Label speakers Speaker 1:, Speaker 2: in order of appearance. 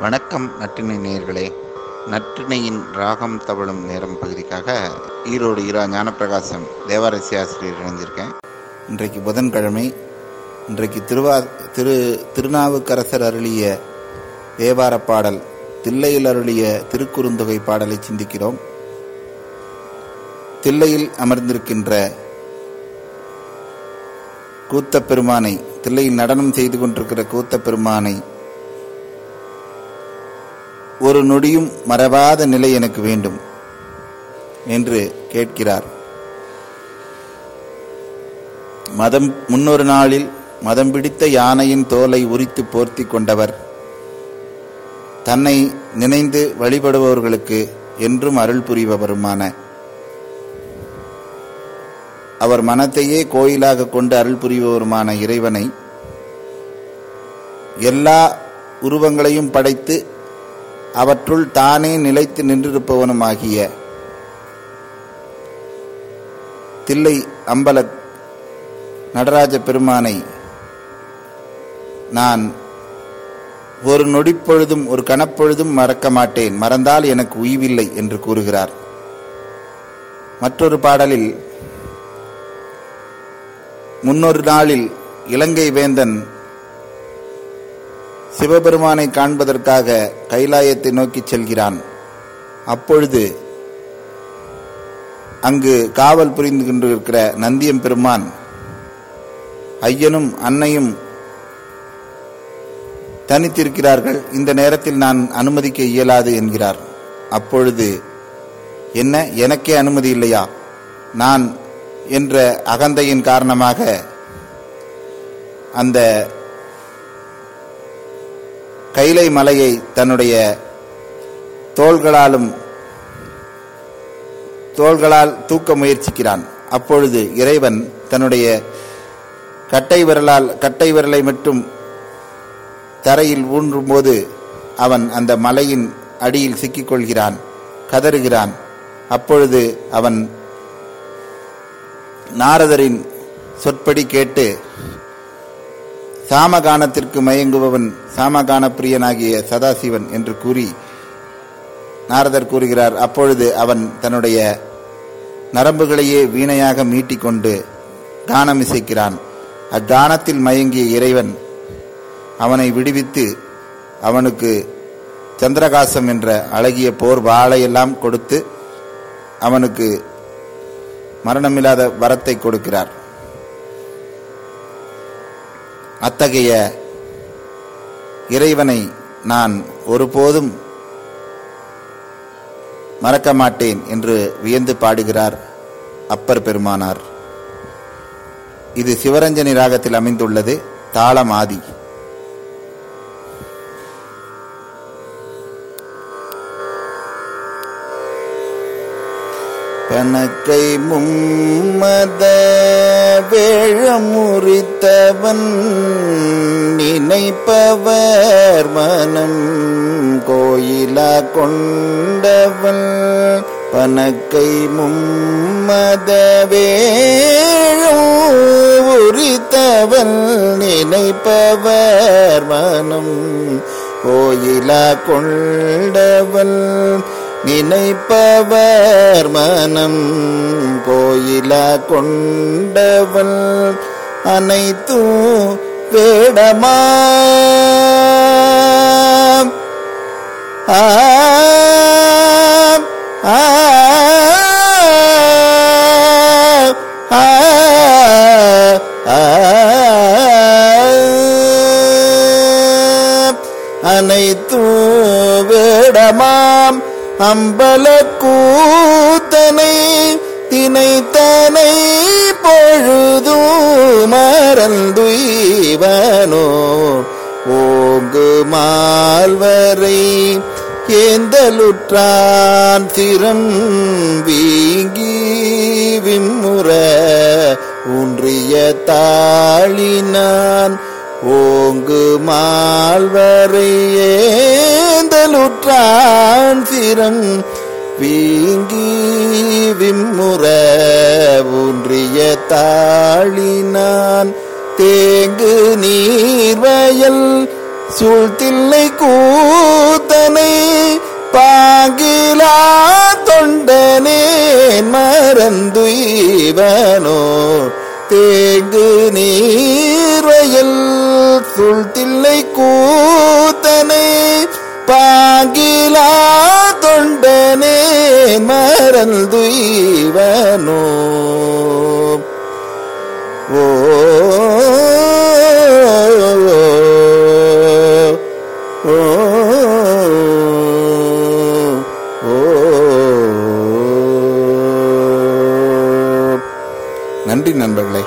Speaker 1: வணக்கம் நற்றினை நேயர்களே. நற்றினையின் ராகம் தவழும் நேரம் பகுதிக்காக ஈரோடு இரா ஞானப்பிரகாசம் தேவாரசி ஆசிரியர் இணைஞ்சிருக்கேன் இன்றைக்கு புதன்கிழமை இன்றைக்கு திருவா திரு திருநாவுக்கரசர் அருளிய தேவார பாடல் தில்லையில் அருளிய திருக்குறுந்தொகை பாடலை சிந்திக்கிறோம். தில்லையில் அமர்ந்திருக்கின்ற கூத்த பெருமானை தில்லையில் நடனம் செய்து கொண்டிருக்கிற கூத்த பெருமானை ஒரு நொடியும் மறவாத நிலை எனக்கு வேண்டும் என்று கேட்கிறார். மதம் முன்னொரு நாளில் மதம் பிடித்த யானையின் தோலை உரித்து போர்த்தி கொண்டவர். தன்னை நினைந்து வழிபடுபவர்களுக்கு என்றும் அருள் புரிபவருமான. அவர் மனத்தையே கோயிலாக கொண்டு அருள் புரிபவருமான இறைவனை. எல்லா உருவங்களையும் படைத்து அவற்றுள் தானே நிலைத்து நின்றிருப்பவனுமாகிய தில்லை அம்பல நடராஜ பெருமானை நான் ஒரு நொடிப்பொழுதும் ஒரு கணப்பொழுதும் மறக்க மாட்டேன். மறந்தால் எனக்கு உய்வில்லை என்று கூறுகிறார். மற்றொரு பாடலில் முன்னொரு நாளில் இலங்கை வேந்தன் சிவபெருமானை காண்பதற்காக கைலாயத்தை நோக்கி செல்கிறான். அப்பொழுது அங்கு காவல் புரிந்து கொண்டிருக்கிற நந்தியம் பெருமான் ஐயனும் அன்னையும் தனித்திருக்கிறார்கள். இந்த நேரத்தில் நான் அனுமதிக்க இயலாது என்கிறார். அப்பொழுது என்ன எனக்கே அனுமதி இல்லையா? நான் என்ற அகந்தையின் காரணமாக அந்த கைலை மலையை தன்னுடைய தோள்களாலும் தோள்களால் தூக்க முயற்சிக்கிறான். அப்பொழுது இறைவன் தன்னுடைய கட்டை விரலால் கட்டை விரலை மட்டும் தரையில் ஊன்றும்போது அவன் அந்த மலையின் அடியில் சிக்கிக்கொள்கிறான் கதறுகிறான். அப்பொழுது அவன் நாரதரின் சொற்படி கேட்டு சாமகானத்திற்கு மயங்குபவன் சாமகான பிரியனாகிய சதாசிவன் என்று கூறி நாரதர் கூறுகிறார். அப்பொழுது அவன் தன்னுடைய நரம்புகளையே வீணையாக மீட்டிக்கொண்டு கானம் இசைக்கிறான். அக்கானத்தில் மயங்கிய இறைவன் அவனை விடுவித்து அவனுக்கு சந்திரகாசம் என்ற அழகிய போர் வாழையெல்லாம் கொடுத்து அவனுக்கு மரணமில்லாத வரத்தை கொடுக்கிறார். அத்தகைய இறைவனை நான் ஒருபோதும் மறக்க மாட்டேன் என்று வியந்து பாடுகிறார் அப்பர் பெருமானார். இது சிவரஞ்சனி ராகத்தில் அமைந்துள்ளது தாளம் ஆதி. பனக்கை மும்மத வேழமுறித்தவன் நினைப்பவர் மனம் கோயிலா கொண்டவன் பனக்கை மும்மத வேழமுறித்தவன் நினைப்பவர் மனம் கோயிலா கொண்டவன் நினைப்பவர் மனம் கோயிலா கொண்டவள் அனைத்தும் வேடமா? ஆ ஆ அனைத்தும் அம்பல கூத்தனை தினைத்தனை பொழுதும் மறந்துவனோ ஓங்கு மால்வரை ஏந்தலுற்றான் திறம் வீங்கி விம்முற ஊன்றிய தாளினான் ஓங்கு மால்வரை ஏந்தலுற்றான் சிரம் வீங்கி விம்முற ஊன்றிய தாழினான். தேங்கு நீர்வயல் சூழ்த்தில்லை கூத்தனை. பாங்கிலா தொண்டனேன் மறந்துவனோ தேங்கு நீர்வயல் சுழ்தில்லை கூத்தனை பாங்கிலா தொண்டனேன் மறந்துய்வனோ. நன்றி நண்பர்களே